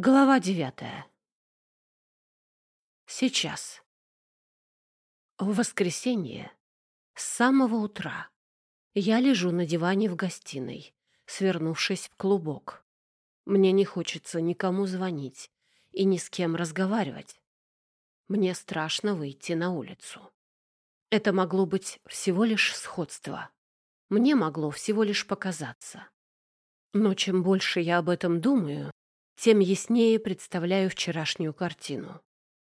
Глава девятая. Сейчас. В воскресенье с самого утра я лежу на диване в гостиной, свернувшись в клубок. Мне не хочется никому звонить и ни с кем разговаривать. Мне страшно выйти на улицу. Это могло быть всего лишь сходство. Мне могло всего лишь показаться. Но чем больше я об этом думаю, тем яснее представляю вчерашнюю картину.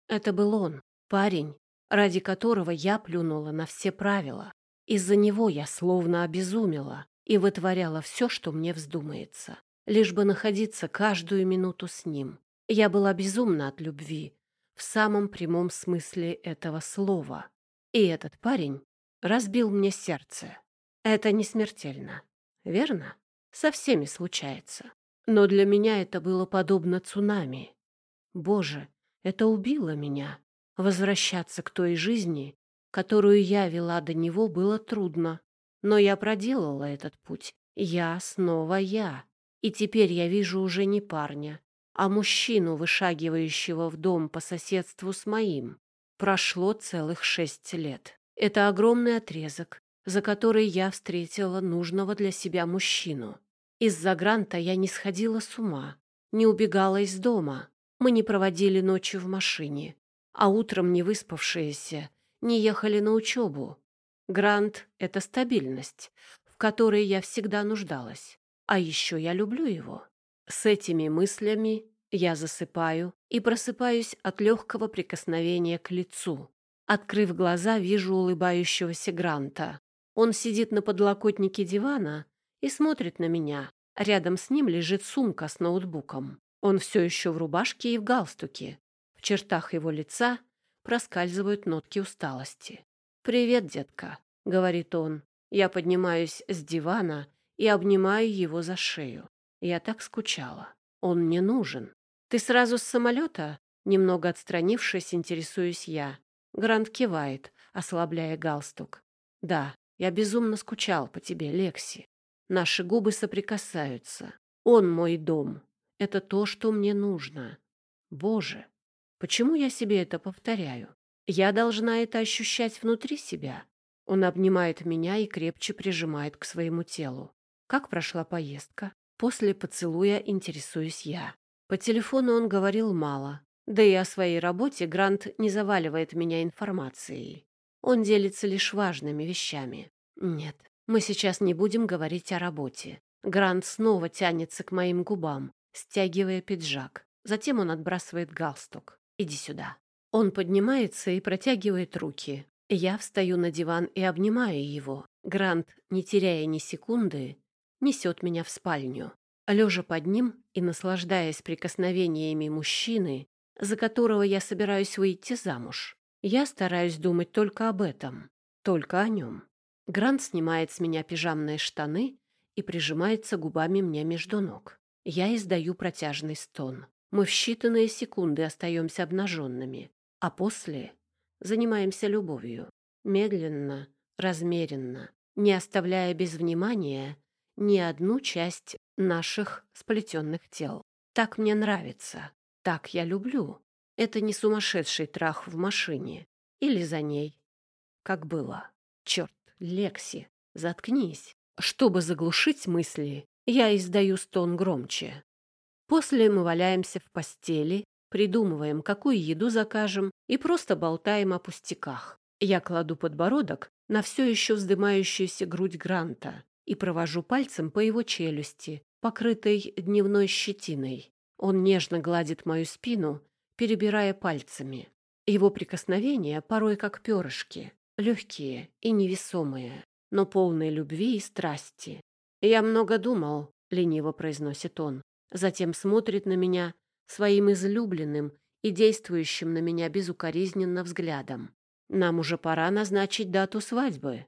Это был он, парень, ради которого я плюнула на все правила. Из-за него я словно обезумела и вытворяла все, что мне вздумается, лишь бы находиться каждую минуту с ним. Я была безумна от любви, в самом прямом смысле этого слова. И этот парень разбил мне сердце. Это не смертельно, верно? Со всеми случается. Но для меня это было подобно цунами. Боже, это убило меня. Возвращаться к той жизни, которую я вела до него, было трудно. Но я проделала этот путь. Я снова я. И теперь я вижу уже не парня, а мужчину, вышагивающего в дом по соседству с моим. Прошло целых шесть лет. Это огромный отрезок, за который я встретила нужного для себя мужчину. Из-за гранта я не сходила с ума, не убегала из дома. Мы не проводили ночи в машине, а утром не выспавшиеся не ехали на учебу. Грант — это стабильность, в которой я всегда нуждалась. А еще я люблю его. С этими мыслями я засыпаю и просыпаюсь от легкого прикосновения к лицу. Открыв глаза, вижу улыбающегося Гранта. Он сидит на подлокотнике дивана и смотрит на меня. Рядом с ним лежит сумка с ноутбуком. Он все еще в рубашке и в галстуке. В чертах его лица проскальзывают нотки усталости. «Привет, детка», — говорит он. Я поднимаюсь с дивана и обнимаю его за шею. Я так скучала. Он мне нужен. «Ты сразу с самолета?» Немного отстранившись, интересуюсь я. Грант кивает, ослабляя галстук. «Да, я безумно скучал по тебе, Лекси. Наши губы соприкасаются. Он мой дом. Это то, что мне нужно. Боже, почему я себе это повторяю? Я должна это ощущать внутри себя. Он обнимает меня и крепче прижимает к своему телу. Как прошла поездка? После поцелуя интересуюсь я. По телефону он говорил мало. Да и о своей работе Грант не заваливает меня информацией. Он делится лишь важными вещами. Нет, мы сейчас не будем говорить о работе. Грант снова тянется к моим губам, стягивая пиджак. Затем он отбрасывает галстук. «Иди сюда». Он поднимается и протягивает руки. Я встаю на диван и обнимаю его. Грант, не теряя ни секунды, несет меня в спальню. Лежа под ним и наслаждаясь прикосновениями мужчины, за которого я собираюсь выйти замуж, я стараюсь думать только об этом, только о нем. Грант снимает с меня пижамные штаны и прижимается губами мне между ног. Я издаю протяжный стон. Мы в считанные секунды остаемся обнаженными, а после занимаемся любовью. Медленно, размеренно, не оставляя без внимания ни одну часть наших сплетенных тел. Так мне нравится, так я люблю. Это не сумасшедший трах в машине или за ней, как было. Черт, Лекси, заткнись. Чтобы заглушить мысли, я издаю стон громче. После мы валяемся в постели, придумываем, какую еду закажем, и просто болтаем о пустяках. Я кладу подбородок на все еще вздымающуюся грудь Гранта и провожу пальцем по его челюсти, покрытой дневной щетиной. Он нежно гладит мою спину, перебирая пальцами. Его прикосновения порой как перышки легкие и невесомые, но полные любви и страсти. «Я много думал», — лениво произносит он, затем смотрит на меня своим излюбленным и действующим на меня безукоризненно взглядом. «Нам уже пора назначить дату свадьбы».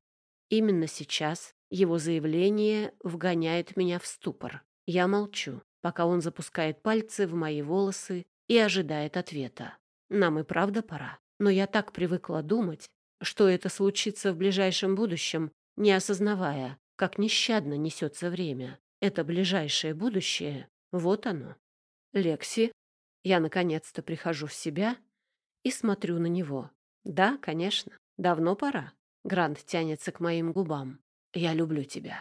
Именно сейчас его заявление вгоняет меня в ступор. Я молчу, пока он запускает пальцы в мои волосы и ожидает ответа. Нам и правда пора. Но я так привыкла думать, что это случится в ближайшем будущем, не осознавая, как нещадно несется время. Это ближайшее будущее, вот оно. Лекси, Я наконец-то прихожу в себя и смотрю на него. Да, конечно, давно пора. Грант тянется к моим губам. Я люблю тебя.